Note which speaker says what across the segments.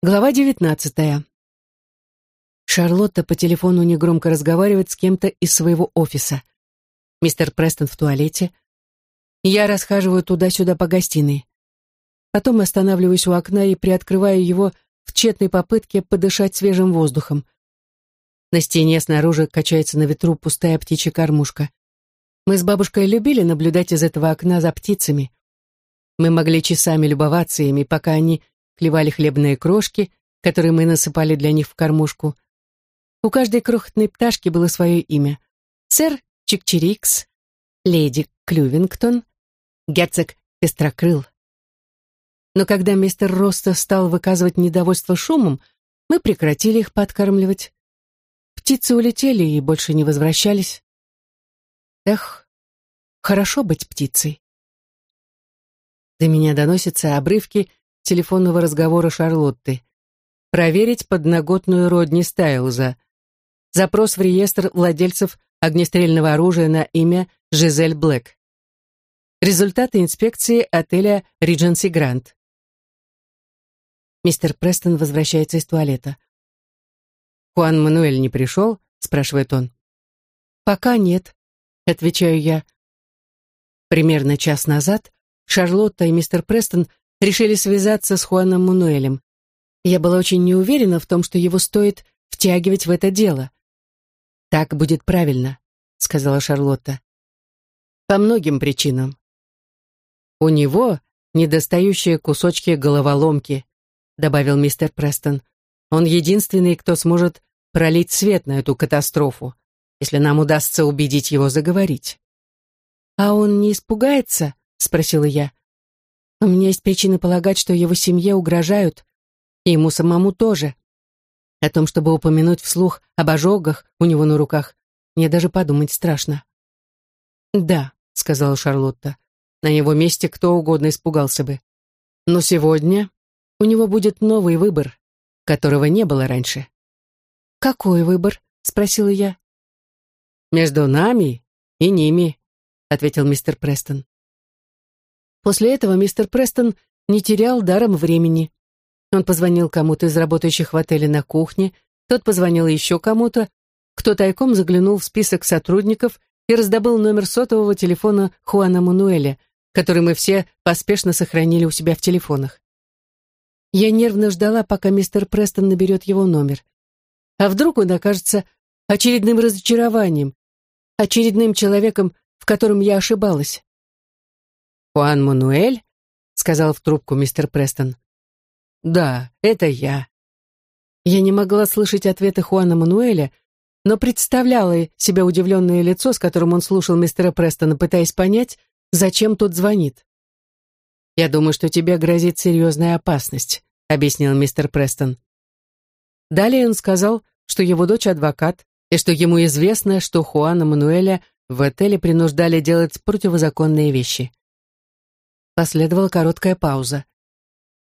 Speaker 1: Глава девятнадцатая. Шарлотта по телефону негромко разговаривает с кем-то из своего офиса. Мистер Престон в туалете. Я расхаживаю туда-сюда по гостиной. Потом останавливаюсь у окна и приоткрываю его в тщетной попытке подышать свежим воздухом. На стене снаружи качается на ветру пустая птичья кормушка. Мы с бабушкой любили наблюдать из этого окна за птицами. Мы могли часами любоваться ими, пока они клевали хлебные крошки, которые мы насыпали для них в кормушку. У каждой крохотной пташки было свое имя. Сэр Чикчирикс, леди Клювингтон, герцог Пестрокрыл. Но когда мистер Роста стал выказывать недовольство шумом, мы прекратили их подкармливать. Птицы улетели и больше не возвращались. Эх, хорошо быть птицей. До меня доносятся обрывки телефонного разговора Шарлотты. Проверить подноготную Родни Стайлза. Запрос в реестр владельцев огнестрельного оружия на имя Жизель Блэк. Результаты инспекции отеля Ридженси Грант. Мистер Престон возвращается из туалета. «Хуан Мануэль не пришел?» — спрашивает он. «Пока нет», — отвечаю я. Примерно час назад Шарлотта и мистер Престон решили связаться с Хуаном Мануэлем. Я была очень неуверена в том, что его стоит втягивать в это дело. «Так будет правильно», — сказала Шарлотта. «По многим причинам. У него недостающие кусочки головоломки», — добавил мистер Престон. «Он единственный, кто сможет пролить свет на эту катастрофу, если нам удастся убедить его заговорить». «А он не испугается?» — спросила я. У меня есть причины полагать, что его семье угрожают, и ему самому тоже. О том, чтобы упомянуть вслух об ожогах у него на руках, мне даже подумать страшно. «Да», — сказала Шарлотта, — «на его месте кто угодно испугался бы. Но сегодня у него будет новый выбор, которого не было раньше». «Какой выбор?» — спросила я. «Между нами и ними», — ответил мистер Престон. После этого мистер Престон не терял даром времени. Он позвонил кому-то из работающих в отеле на кухне, тот позвонил еще кому-то, кто тайком заглянул в список сотрудников и раздобыл номер сотового телефона Хуана Мануэля, который мы все поспешно сохранили у себя в телефонах. Я нервно ждала, пока мистер Престон наберет его номер. А вдруг он окажется очередным разочарованием, очередным человеком, в котором я ошибалась. «Хуан Мануэль?» — сказал в трубку мистер Престон. «Да, это я». Я не могла слышать ответы Хуана Мануэля, но представляла себе удивленное лицо, с которым он слушал мистера Престона, пытаясь понять, зачем тот звонит. «Я думаю, что тебе грозит серьезная опасность», — объяснил мистер Престон. Далее он сказал, что его дочь адвокат, и что ему известно, что Хуана Мануэля в отеле принуждали делать противозаконные вещи. Последовала короткая пауза.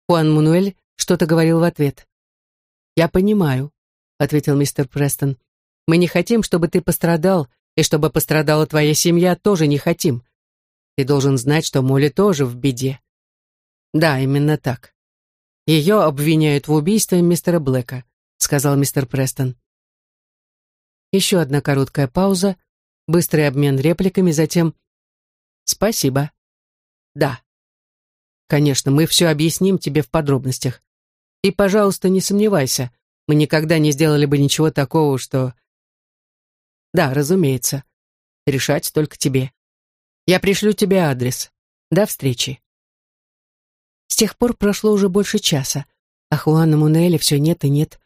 Speaker 1: Хуан Мануэль что-то говорил в ответ. «Я понимаю», — ответил мистер Престон. «Мы не хотим, чтобы ты пострадал, и чтобы пострадала твоя семья, тоже не хотим. Ты должен знать, что Молли тоже в беде». «Да, именно так. Ее обвиняют в убийстве мистера Блэка», — сказал мистер Престон. Еще одна короткая пауза, быстрый обмен репликами, затем «Спасибо». «Да». Конечно, мы все объясним тебе в подробностях. И, пожалуйста, не сомневайся, мы никогда не сделали бы ничего такого, что... Да, разумеется. Решать только тебе. Я пришлю тебе адрес. До встречи. С тех пор прошло уже больше часа, а Хуана Мунеля все нет и нет.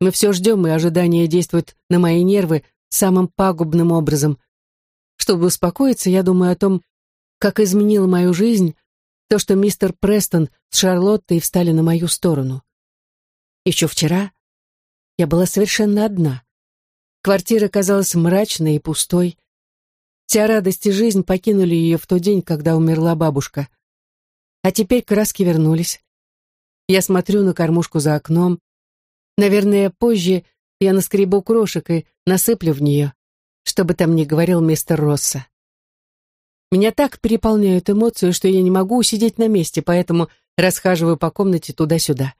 Speaker 1: Мы все ждем, и ожидание действует на мои нервы самым пагубным образом. Чтобы успокоиться, я думаю о том, как изменила мою жизнь то, что мистер Престон с Шарлоттой встали на мою сторону. Еще вчера я была совершенно одна. Квартира казалась мрачной и пустой. Вся радость и жизнь покинули ее в тот день, когда умерла бабушка. А теперь краски вернулись. Я смотрю на кормушку за окном. Наверное, позже я наскребу крошек и насыплю в нее, чтобы там не говорил мистер Росса. Меня так переполняют эмоции, что я не могу усидеть на месте, поэтому расхаживаю по комнате туда-сюда.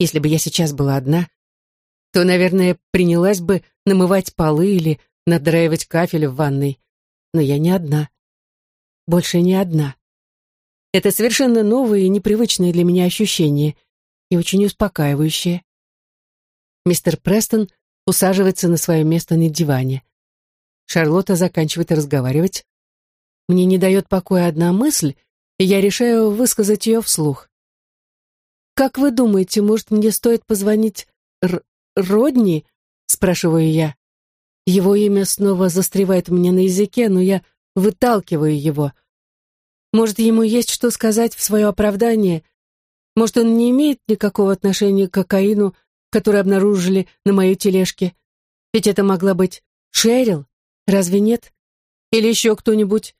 Speaker 1: Если бы я сейчас была одна, то, наверное, принялась бы намывать полы или надраивать кафель в ванной. Но я не одна. Больше не одна. Это совершенно новое и непривычное для меня ощущение, и очень успокаивающее. Мистер Престон усаживается на свое место на диване. Шарлотта заканчивает разговаривать. Мне не дает покоя одна мысль, и я решаю высказать ее вслух. «Как вы думаете, может, мне стоит позвонить Р Родни?» — спрашиваю я. Его имя снова застревает меня на языке, но я выталкиваю его. Может, ему есть что сказать в свое оправдание? Может, он не имеет никакого отношения к кокаину, который обнаружили на моей тележке? Ведь это могла быть Шерил, разве нет? Или еще кто-нибудь?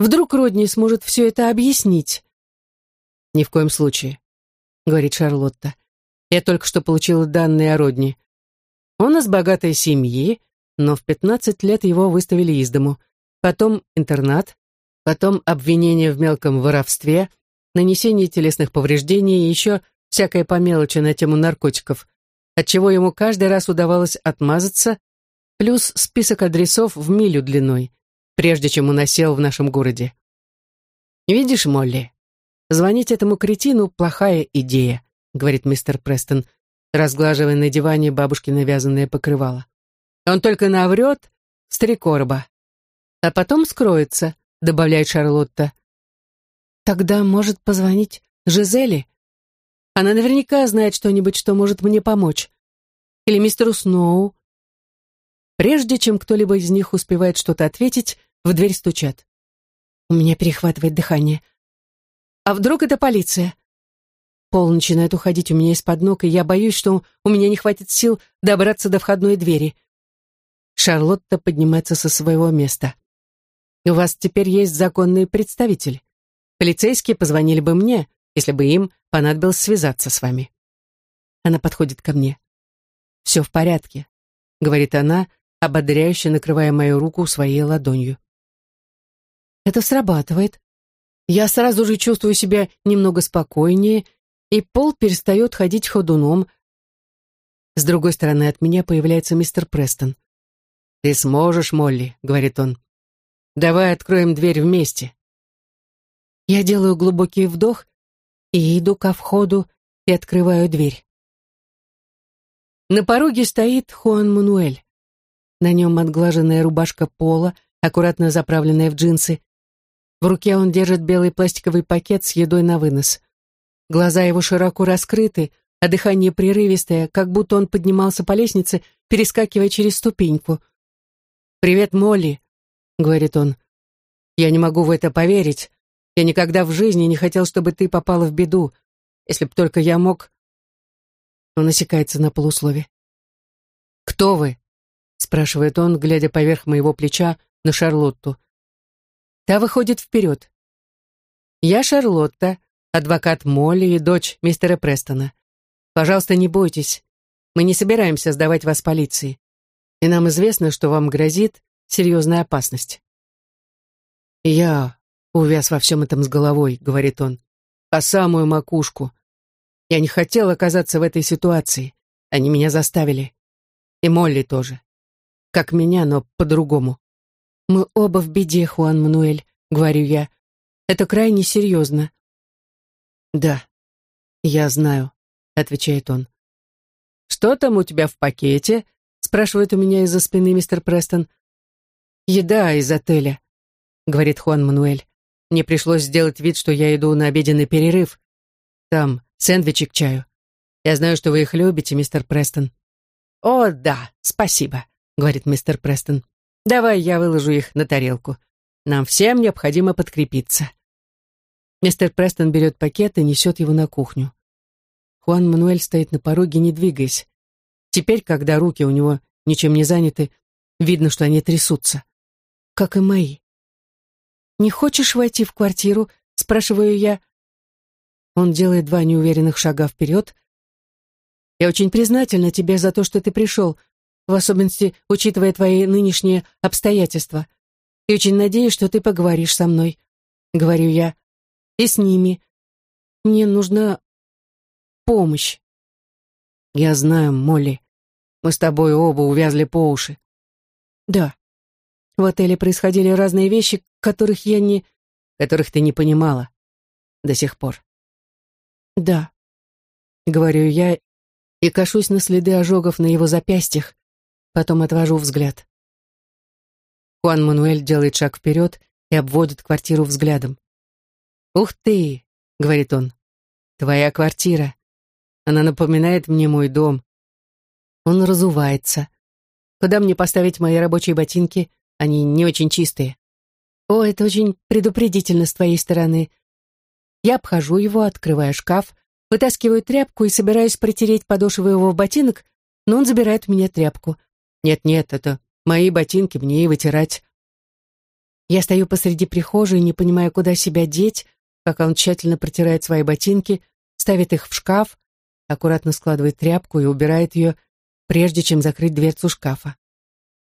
Speaker 1: Вдруг Родни сможет все это объяснить? Ни в коем случае, говорит Шарлотта. Я только что получила данные о Родни. Он из богатой семьи, но в 15 лет его выставили из дому. Потом интернат, потом обвинение в мелком воровстве, нанесение телесных повреждений и еще всякая по мелочи на тему наркотиков, отчего ему каждый раз удавалось отмазаться, плюс список адресов в милю длиной, прежде чем он осел в нашем городе. «Видишь, Молли, звонить этому кретину — плохая идея», — говорит мистер Престон, разглаживая на диване бабушкино вязаное покрывало. Он только наврет с три короба. А потом скроется, добавляет Шарлотта. Тогда может позвонить Жизели. Она наверняка знает что-нибудь, что может мне помочь. Или мистеру Сноу. Прежде чем кто-либо из них успевает что-то ответить, в дверь стучат. У меня перехватывает дыхание. А вдруг это полиция? Пол начинает уходить у меня из-под ног, и я боюсь, что у меня не хватит сил добраться до входной двери. Шарлотта поднимается со своего места. «У вас теперь есть законный представитель. Полицейские позвонили бы мне, если бы им понадобилось связаться с вами». Она подходит ко мне. «Все в порядке», — говорит она, ободряюще накрывая мою руку своей ладонью. Это срабатывает. Я сразу же чувствую себя немного спокойнее, и пол перестает ходить ходуном. С другой стороны от меня появляется мистер Престон. «Ты сможешь, Молли», — говорит он. «Давай откроем дверь вместе». Я делаю глубокий вдох и иду ко входу и открываю дверь. На пороге стоит Хуан Мануэль. На нем отглаженная рубашка пола, аккуратно заправленная в джинсы. В руке он держит белый пластиковый пакет с едой на вынос. Глаза его широко раскрыты, а дыхание прерывистое, как будто он поднимался по лестнице, перескакивая через ступеньку. «Привет, Молли», — говорит он. «Я не могу в это поверить. Я никогда в жизни не хотел, чтобы ты попала в беду. Если б только я мог...» Он осекается на полуслове. «Кто вы?» — спрашивает он, глядя поверх моего плеча на Шарлотту. Та выходит вперед. «Я Шарлотта, адвокат Молли и дочь мистера Престона. Пожалуйста, не бойтесь. Мы не собираемся сдавать вас полиции и нам известно, что вам грозит серьезная опасность. «Я увяз во всем этом с головой», — говорит он, — «по самую макушку. Я не хотел оказаться в этой ситуации. Они меня заставили. И Молли тоже. Как меня, но по-другому. Мы оба в беде, Хуан Мануэль», — говорю я. «Это крайне серьезно». «Да, я знаю», — отвечает он. «Что там у тебя в пакете?» спрашивает у меня из-за спины мистер Престон. «Еда из отеля», — говорит Хуан Мануэль. «Мне пришлось сделать вид, что я иду на обеденный перерыв. Там сэндвичи к чаю. Я знаю, что вы их любите, мистер Престон». «О, да, спасибо», — говорит мистер Престон. «Давай я выложу их на тарелку. Нам всем необходимо подкрепиться». Мистер Престон берет пакет и несет его на кухню. Хуан Мануэль стоит на пороге, не двигаясь. Теперь, когда руки у него ничем не заняты, видно, что они трясутся. Как и мои. «Не хочешь войти в квартиру?» — спрашиваю я. Он делает два неуверенных шага вперед. «Я очень признательна тебе за то, что ты пришел, в особенности учитывая твои нынешние обстоятельства. И очень надеюсь, что ты поговоришь со мной», — говорю я. «И с ними. Мне нужна помощь». Я знаю, Молли. Мы с тобой оба увязли по уши. Да. В отеле происходили разные вещи, которых я не... которых ты не понимала до сих пор. Да. Говорю я и кашусь на следы ожогов на его запястьях, потом отвожу взгляд. Хуан Мануэль делает шаг вперед и обводит квартиру взглядом. «Ух ты!» — говорит он. «Твоя квартира. Она напоминает мне мой дом». Он разувается. «Куда мне поставить мои рабочие ботинки? Они не очень чистые». «О, это очень предупредительно с твоей стороны». Я обхожу его, открываю шкаф, вытаскиваю тряпку и собираюсь протереть подошву его ботинок, но он забирает у меня тряпку. «Нет-нет, это мои ботинки, мне и вытирать». Я стою посреди прихожей, не понимая, куда себя деть, пока он тщательно протирает свои ботинки, ставит их в шкаф, аккуратно складывает тряпку и убирает ее, прежде чем закрыть дверцу шкафа.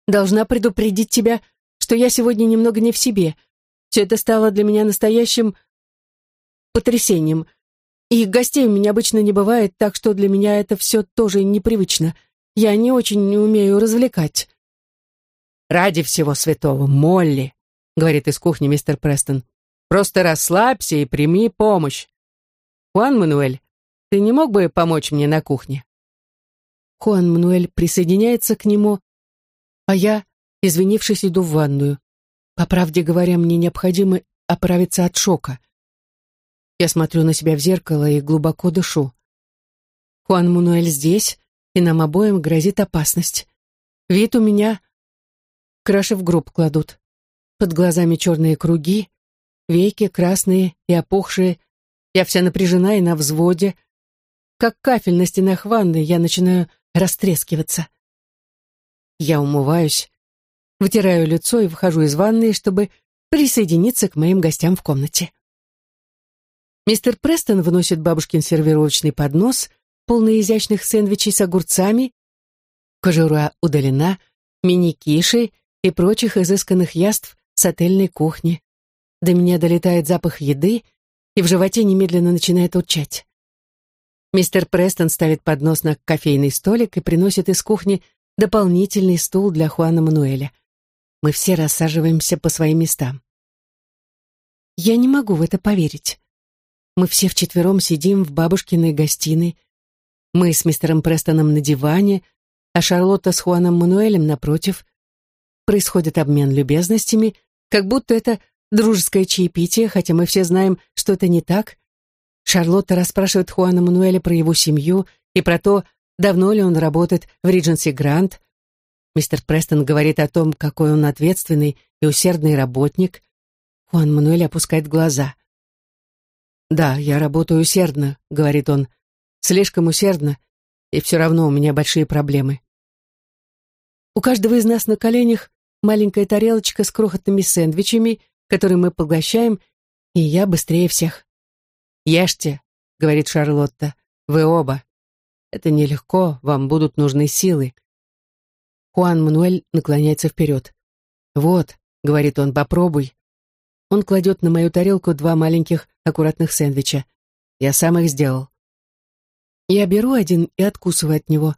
Speaker 1: «Должна предупредить тебя, что я сегодня немного не в себе. Все это стало для меня настоящим потрясением. И гостей у меня обычно не бывает, так что для меня это все тоже непривычно. Я не очень умею развлекать». «Ради всего святого, Молли», — говорит из кухни мистер Престон. «Просто расслабься и прими помощь. Хуан Мануэль, ты не мог бы помочь мне на кухне?» Хуан Мануэль присоединяется к нему, а я, извинившись, иду в ванную. По правде говоря, мне необходимо оправиться от шока. Я смотрю на себя в зеркало и глубоко дышу. Хуан Мануэль здесь, и нам обоим грозит опасность. Вид у меня... Краши в гроб кладут. Под глазами черные круги, веки красные и опухшие. Я вся напряжена и на взводе. Как кафель на стенах ванны, я начинаю растрескиваться. Я умываюсь, вытираю лицо и выхожу из ванны, чтобы присоединиться к моим гостям в комнате. Мистер Престон выносит бабушкин сервировочный поднос, полный изящных сэндвичей с огурцами, кожура удалена, мини-киши и прочих изысканных яств с отельной кухни. До меня долетает запах еды, и в животе немедленно начинает урчать. Мистер Престон ставит поднос на кофейный столик и приносит из кухни дополнительный стул для Хуана Мануэля. Мы все рассаживаемся по своим местам. Я не могу в это поверить. Мы все вчетвером сидим в бабушкиной гостиной. Мы с мистером Престоном на диване, а Шарлотта с Хуаном Мануэлем напротив. Происходит обмен любезностями, как будто это дружеское чаепитие, хотя мы все знаем, что это не так. Шарлотта расспрашивает Хуана Мануэля про его семью и про то, давно ли он работает в Ридженси Грант. Мистер Престон говорит о том, какой он ответственный и усердный работник. Хуан Мануэль опускает глаза. «Да, я работаю усердно», — говорит он. «Слишком усердно, и все равно у меня большие проблемы». У каждого из нас на коленях маленькая тарелочка с крохотными сэндвичами, которые мы поглощаем, и я быстрее всех. «Ешьте», — говорит Шарлотта, — «вы оба. Это нелегко, вам будут нужны силы». Хуан Мануэль наклоняется вперед. «Вот», — говорит он, — «попробуй». Он кладет на мою тарелку два маленьких аккуратных сэндвича. Я сам их сделал. Я беру один и откусываю от него.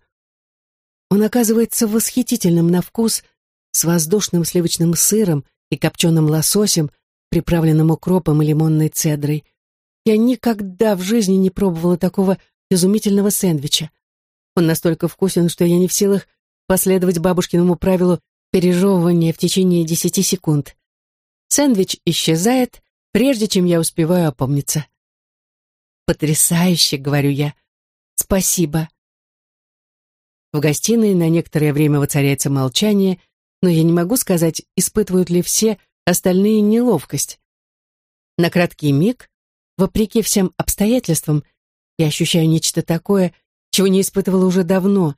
Speaker 1: Он оказывается восхитительным на вкус, с воздушным сливочным сыром и копченым лососем, приправленным укропом и лимонной цедрой. Я никогда в жизни не пробовала такого изумительного сэндвича. Он настолько вкусен, что я не в силах последовать бабушкиному правилу пережевывания в течение десяти секунд. Сэндвич исчезает, прежде чем я успеваю опомниться. «Потрясающе!» — говорю я. «Спасибо!» В гостиной на некоторое время воцаряется молчание, но я не могу сказать, испытывают ли все остальные неловкость. На краткий миг, вопреки всем обстоятельствам, я ощущаю нечто такое, чего не испытывала уже давно,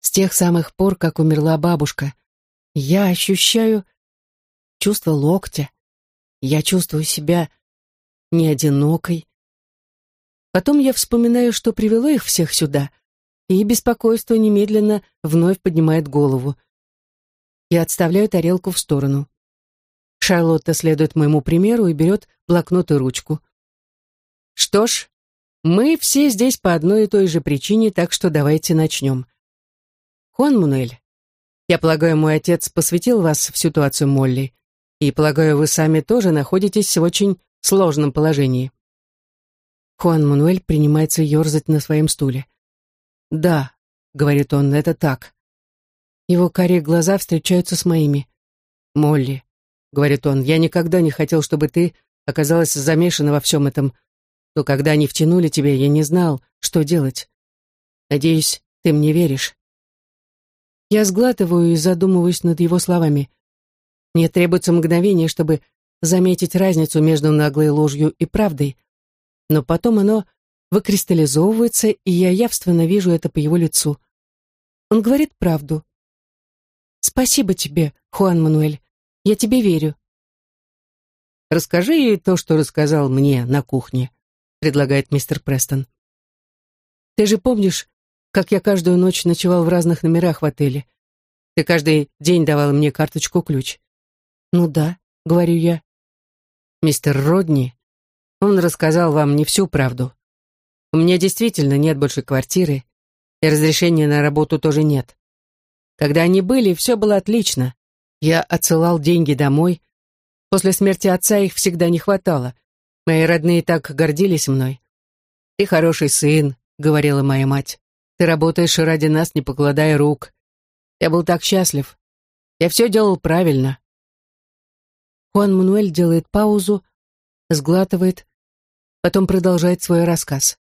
Speaker 1: с тех самых пор, как умерла бабушка. Я ощущаю чувство локтя. Я чувствую себя не одинокой. Потом я вспоминаю, что привело их всех сюда, и беспокойство немедленно вновь поднимает голову. Я отставляю тарелку в сторону. Шарлотта следует моему примеру и берет блокнот и ручку. «Что ж», Мы все здесь по одной и той же причине, так что давайте начнем. Хуан Мунель, я полагаю, мой отец посвятил вас в ситуацию Молли, и, полагаю, вы сами тоже находитесь в очень сложном положении. Хуан Мануэль принимается ерзать на своем стуле. «Да», — говорит он, — «это так». Его карие глаза встречаются с моими. «Молли», — говорит он, — «я никогда не хотел, чтобы ты оказалась замешана во всем этом, но когда они втянули тебя, я не знал, что делать. Надеюсь, ты мне веришь». Я сглатываю и задумываюсь над его словами. Мне требуется мгновение, чтобы заметить разницу между наглой ложью и правдой, но потом оно выкристаллизовывается, и я явственно вижу это по его лицу. Он говорит правду. «Спасибо тебе, Хуан Мануэль. Я тебе верю». «Расскажи ей то, что рассказал мне на кухне», — предлагает мистер Престон. «Ты же помнишь, как я каждую ночь ночевал в разных номерах в отеле. Ты каждый день давал мне карточку-ключ. Ну да, говорю я. Мистер Родни, он рассказал вам не всю правду. У меня действительно нет больше квартиры, и разрешения на работу тоже нет. Когда они были, все было отлично. Я отсылал деньги домой. После смерти отца их всегда не хватало. Мои родные так гордились мной. «Ты хороший сын», — говорила моя мать. Ты работаешь ради нас, не покладая рук. Я был так счастлив. Я все делал правильно. Хуан Мануэль делает паузу, сглатывает, потом продолжает свой рассказ.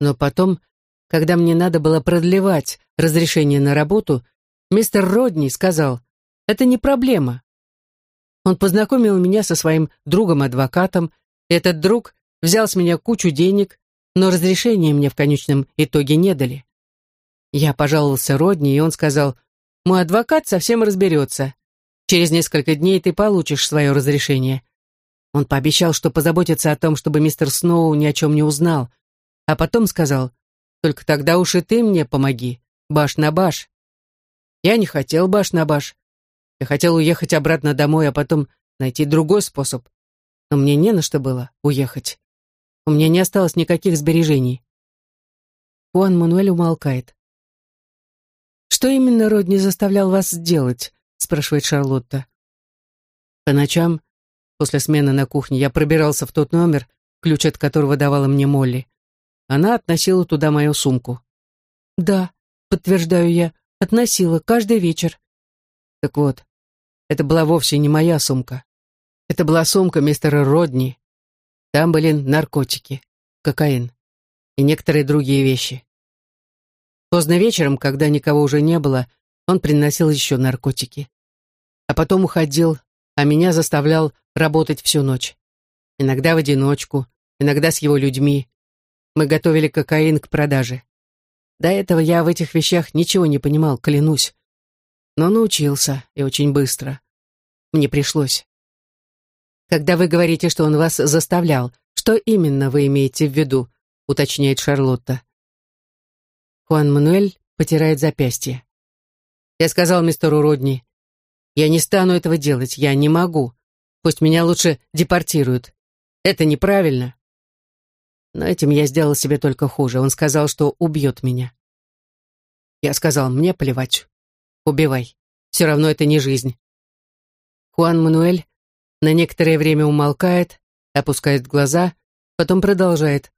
Speaker 1: Но потом, когда мне надо было продлевать разрешение на работу, мистер Родни сказал, это не проблема. Он познакомил меня со своим другом-адвокатом, и этот друг взял с меня кучу денег, но разрешение мне в конечном итоге не дали. Я пожаловался Родни, и он сказал, «Мой адвокат совсем разберется. Через несколько дней ты получишь свое разрешение». Он пообещал, что позаботится о том, чтобы мистер Сноу ни о чем не узнал, а потом сказал, «Только тогда уж и ты мне помоги, баш на баш». Я не хотел баш на баш. Я хотел уехать обратно домой, а потом найти другой способ. Но мне не на что было уехать. У меня не осталось никаких сбережений. Хуан Мануэль умолкает. «Что именно Родни заставлял вас делать?» — спрашивает Шарлотта. По ночам, после смены на кухне, я пробирался в тот номер, ключ от которого давала мне Молли. Она относила туда мою сумку. «Да», — подтверждаю я, — «относила каждый вечер». Так вот, это была вовсе не моя сумка. Это была сумка мистера Родни. Там были наркотики, кокаин и некоторые другие вещи. Поздно вечером, когда никого уже не было, он приносил еще наркотики. А потом уходил, а меня заставлял работать всю ночь. Иногда в одиночку, иногда с его людьми. Мы готовили кокаин к продаже. До этого я в этих вещах ничего не понимал, клянусь. Но научился, и очень быстро. Мне пришлось. Когда вы говорите, что он вас заставлял, что именно вы имеете в виду, уточняет Шарлотта. Хуан Мануэль потирает запястье. Я сказал мистеру Родни, я не стану этого делать, я не могу. Пусть меня лучше депортируют. Это неправильно. Но этим я сделал себе только хуже. Он сказал, что убьет меня. Я сказал, мне плевать. Убивай. Все равно это не жизнь. Хуан Мануэль на некоторое время умолкает, опускает глаза, потом продолжает.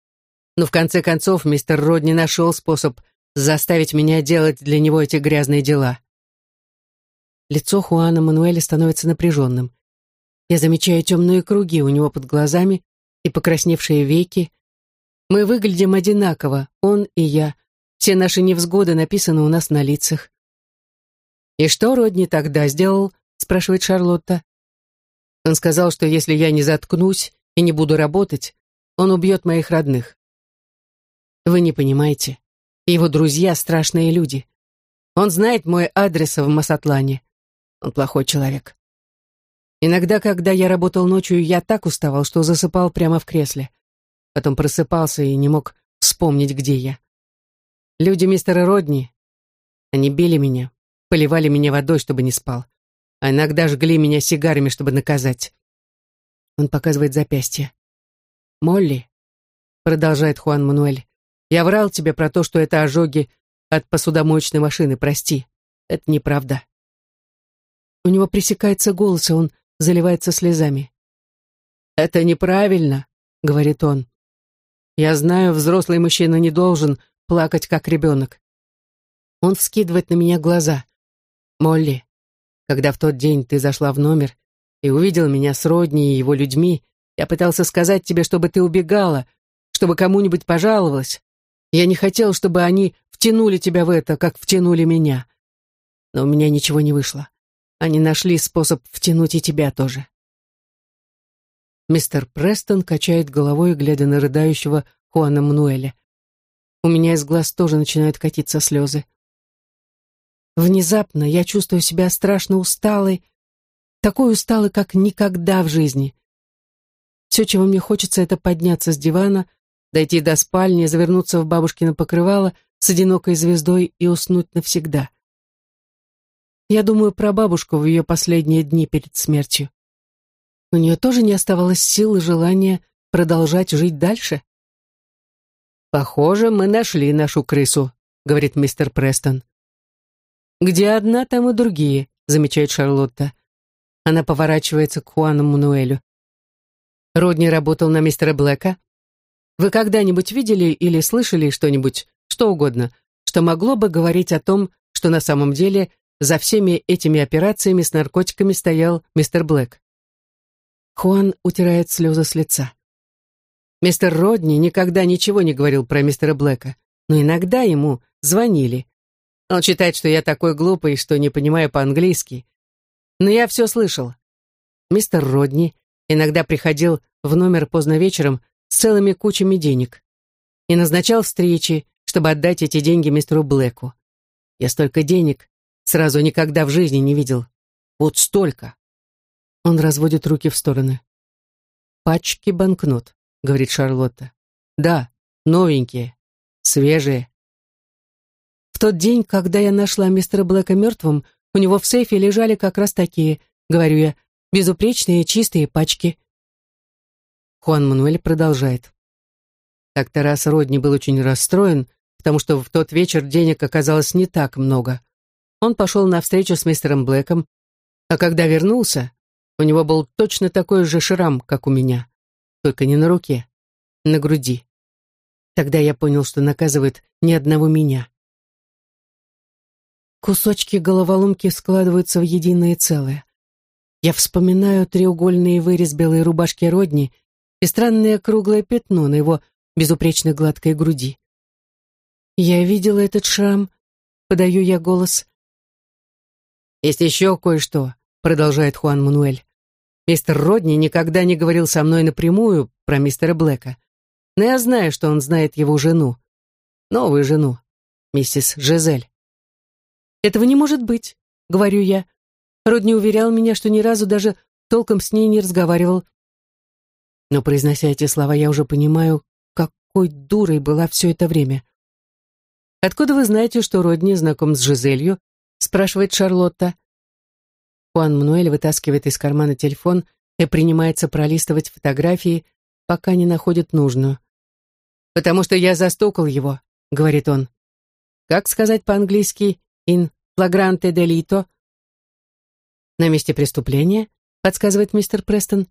Speaker 1: Но в конце концов мистер Родни нашел способ заставить меня делать для него эти грязные дела. Лицо Хуана Мануэля становится напряженным. Я замечаю темные круги у него под глазами и покрасневшие веки. Мы выглядим одинаково, он и я. Все наши невзгоды написаны у нас на лицах. «И что Родни тогда сделал?» — спрашивает Шарлотта. Он сказал, что если я не заткнусь и не буду работать, он убьет моих родных. Вы не понимаете. Его друзья — страшные люди. Он знает мой адрес в Масатлане. Он плохой человек. Иногда, когда я работал ночью, я так уставал, что засыпал прямо в кресле. Потом просыпался и не мог вспомнить, где я. Люди мистера Родни, они били меня, поливали меня водой, чтобы не спал, а иногда жгли меня сигарами, чтобы наказать. Он показывает запястье. Молли. продолжает Хуан Мануэль. «Я врал тебе про то, что это ожоги от посудомоечной машины, прости. Это неправда». У него пресекается голос, и он заливается слезами. «Это неправильно», — говорит он. «Я знаю, взрослый мужчина не должен плакать, как ребенок». Он вскидывает на меня глаза. «Молли, когда в тот день ты зашла в номер и увидел меня с Родни и его людьми, я пытался сказать тебе, чтобы ты убегала, чтобы кому-нибудь пожаловалась. Я не хотел, чтобы они втянули тебя в это, как втянули меня. Но у меня ничего не вышло. Они нашли способ втянуть и тебя тоже. Мистер Престон качает головой, глядя на рыдающего Хуана Мануэля. У меня из глаз тоже начинают катиться слезы. Внезапно я чувствую себя страшно усталой, такой усталой, как никогда в жизни. Все, чего мне хочется, это подняться с дивана, дойти до спальни, завернуться в бабушкино покрывало с одинокой звездой и уснуть навсегда. Я думаю про бабушку в ее последние дни перед смертью. У нее тоже не оставалось сил и желания продолжать жить дальше. «Похоже, мы нашли нашу крысу», — говорит мистер Престон. «Где одна, там и другие», — замечает Шарлотта. Она поворачивается к Хуану Мануэлю. Родни работал на мистера Блэка. Вы когда-нибудь видели или слышали что-нибудь, что угодно, что могло бы говорить о том, что на самом деле за всеми этими операциями с наркотиками стоял мистер Блэк. Хуан утирает слезы с лица. Мистер Родни никогда ничего не говорил про мистера Блэка, но иногда ему звонили. Он считает, что я такой глупый, что не понимаю по-английски. Но я все слышал. Мистер Родни иногда приходил в номер поздно вечером с целыми кучами денег и назначал встречи, чтобы отдать эти деньги мистеру Блэку. Я столько денег Сразу никогда в жизни не видел. Вот столько. Он разводит руки в стороны. «Пачки банкнот», — говорит Шарлотта. «Да, новенькие, свежие». В тот день, когда я нашла мистера Блэка мертвым, у него в сейфе лежали как раз такие, говорю я, безупречные чистые пачки. Хуан Мануэль продолжает. Как-то раз Родни был очень расстроен, потому что в тот вечер денег оказалось не так много. Он пошел на встречу с мистером Блэком, а когда вернулся, у него был точно такой же шрам, как у меня, только не на руке, на груди. Тогда я понял, что наказывает ни одного меня. Кусочки головоломки складываются в единое целое. Я вспоминаю треугольный вырез белой рубашки Родни и странное круглое пятно на его безупречно гладкой груди. Я видела этот шрам, подаю я голос, «Есть еще кое-что», — продолжает Хуан Мануэль. «Мистер Родни никогда не говорил со мной напрямую про мистера Блэка. Но я знаю, что он знает его жену. Новую жену, миссис Жизель». «Этого не может быть», — говорю я. Родни уверял меня, что ни разу даже толком с ней не разговаривал. Но, произнося эти слова, я уже понимаю, какой дурой была все это время. «Откуда вы знаете, что Родни знаком с Жизелью спрашивает Шарлотта. Хуан Мануэль вытаскивает из кармана телефон и принимается пролистывать фотографии, пока не находит нужную. «Потому что я застукал его», — говорит он. «Как сказать по-английски «in flagrante delito»?» «На месте преступления», — подсказывает мистер Престон.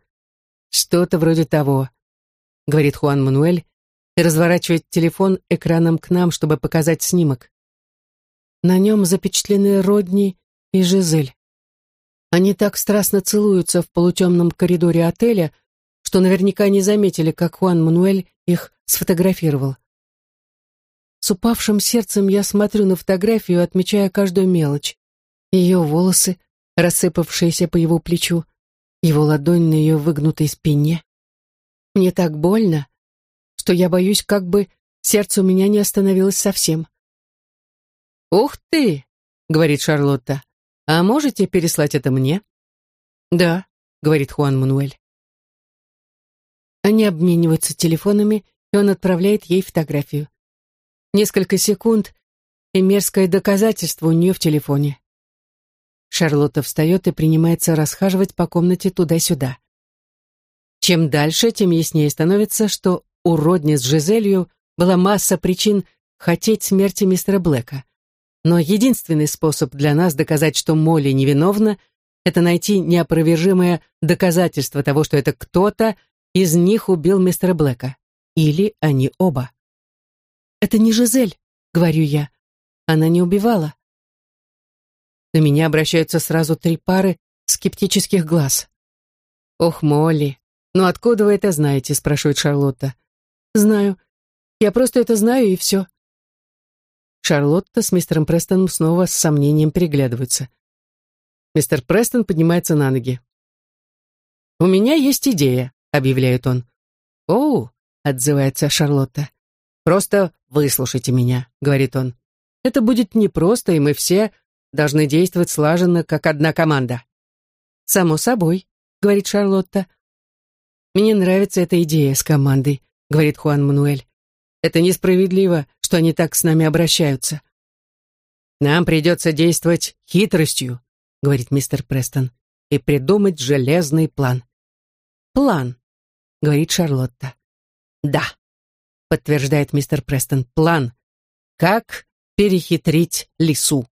Speaker 1: «Что-то вроде того», — говорит Хуан Мануэль и разворачивает телефон экраном к нам, чтобы показать снимок. На нем запечатлены Родни и Жизель. Они так страстно целуются в полутемном коридоре отеля, что наверняка не заметили, как Хуан Мануэль их сфотографировал. С упавшим сердцем я смотрю на фотографию, отмечая каждую мелочь. Ее волосы, рассыпавшиеся по его плечу, его ладонь на ее выгнутой спине. Мне так больно, что я боюсь, как бы сердце у меня не остановилось совсем. «Ух ты!» — говорит Шарлотта. «А можете переслать это мне?» «Да», — говорит Хуан Мануэль. Они обмениваются телефонами, и он отправляет ей фотографию. Несколько секунд, и мерзкое доказательство у нее в телефоне. Шарлотта встает и принимается расхаживать по комнате туда-сюда. Чем дальше, тем яснее становится, что у Родни с Жизелью была масса причин хотеть смерти мистера Блэка. Но единственный способ для нас доказать, что Молли невиновна, это найти неопровержимое доказательство того, что это кто-то из них убил мистера Блэка. Или они оба. «Это не Жизель», — говорю я. «Она не убивала». На меня обращаются сразу три пары скептических глаз. «Ох, Молли, ну откуда вы это знаете?» — спрашивает Шарлотта. «Знаю. Я просто это знаю, и все». Шарлотта с мистером Престоном снова с сомнением переглядываются. Мистер Престон поднимается на ноги. «У меня есть идея», — объявляет он. «Оу», — отзывается Шарлотта. «Просто выслушайте меня», — говорит он. «Это будет непросто, и мы все должны действовать слаженно, как одна команда». «Само собой», — говорит Шарлотта. «Мне нравится эта идея с командой», — говорит Хуан Мануэль. «Это несправедливо, что они так с нами обращаются. Нам придется действовать хитростью, говорит мистер Престон, и придумать железный план. План, говорит Шарлотта. Да, подтверждает мистер Престон, план. Как перехитрить лису.